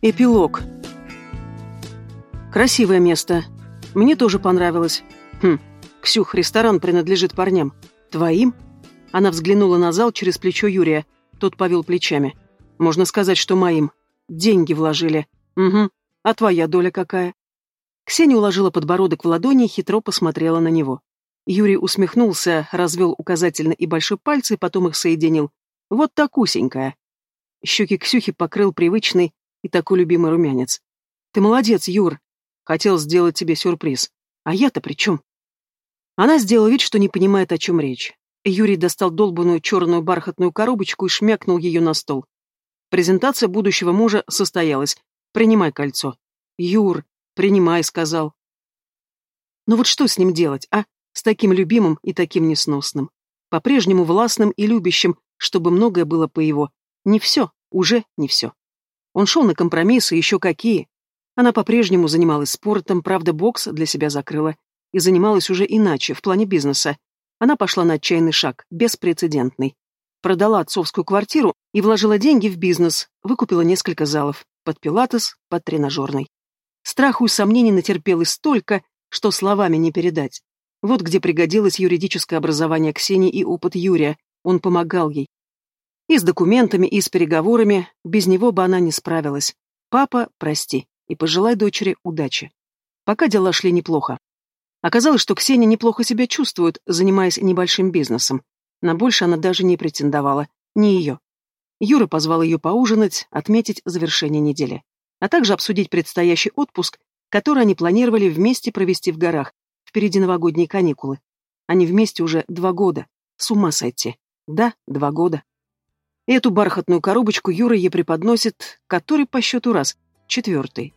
Эпилог. Красивое место. Мне тоже понравилось. Хм, Ксюх, ресторан принадлежит парням. Твоим? Она взглянула на зал через плечо Юрия. Тот повел плечами. Можно сказать, что моим. Деньги вложили. Угу. А твоя доля какая? Ксения уложила подбородок в ладони и хитро посмотрела на него. Юрий усмехнулся, развел указательный и большой пальцы, потом их соединил. Вот так усенькая. Щеки Ксюхи покрыл привычный и такой любимый румянец. «Ты молодец, Юр. Хотел сделать тебе сюрприз. А я-то при чем?» Она сделала вид, что не понимает, о чем речь. Юрий достал долбанную черную бархатную коробочку и шмякнул ее на стол. Презентация будущего мужа состоялась. «Принимай кольцо». «Юр, принимай», — сказал. Но «Ну вот что с ним делать, а? С таким любимым и таким несносным. По-прежнему властным и любящим, чтобы многое было по его. Не все, уже не все. Он шел на компромиссы, еще какие. Она по-прежнему занималась спортом, правда, бокс для себя закрыла. И занималась уже иначе, в плане бизнеса. Она пошла на отчаянный шаг, беспрецедентный. Продала отцовскую квартиру и вложила деньги в бизнес, выкупила несколько залов, под пилатес, под тренажерный. Страху и сомнений натерпелось столько, что словами не передать. Вот где пригодилось юридическое образование Ксении и опыт Юрия. Он помогал ей, и с документами, и с переговорами, без него бы она не справилась. Папа, прости, и пожелай дочери удачи. Пока дела шли неплохо. Оказалось, что Ксения неплохо себя чувствует, занимаясь небольшим бизнесом. На больше она даже не претендовала, не ее. Юра позвал ее поужинать, отметить завершение недели, а также обсудить предстоящий отпуск, который они планировали вместе провести в горах, впереди новогодние каникулы. Они вместе уже два года. С ума сойти. Да, два года. Эту бархатную коробочку Юра ей преподносит, который по счету раз, четвертый.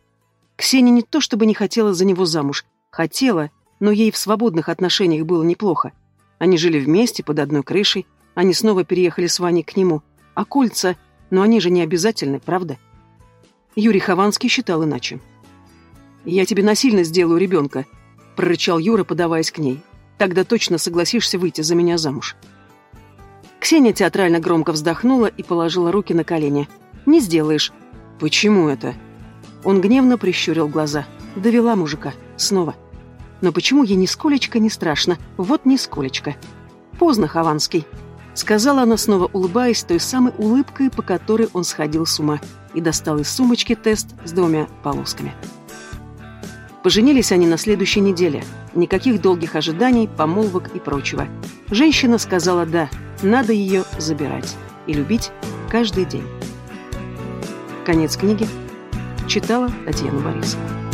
Ксения не то чтобы не хотела за него замуж, хотела, но ей в свободных отношениях было неплохо. Они жили вместе, под одной крышей, они снова переехали с Ваней к нему. А кольца, но они же не обязательны, правда? Юрий Хованский считал иначе. «Я тебе насильно сделаю ребенка», — прорычал Юра, подаваясь к ней. «Тогда точно согласишься выйти за меня замуж». Ксения театрально громко вздохнула и положила руки на колени. «Не сделаешь». «Почему это?» Он гневно прищурил глаза. Довела мужика. Снова. Но почему ей нисколечко не страшно? Вот нисколечко. Поздно, Хованский. Сказала она, снова улыбаясь той самой улыбкой, по которой он сходил с ума, и достал из сумочки тест с двумя полосками. Поженились они на следующей неделе. Никаких долгих ожиданий, помолвок и прочего. Женщина сказала «да», надо ее забирать и любить каждый день. Конец книги. Читала Татьяна Борисова.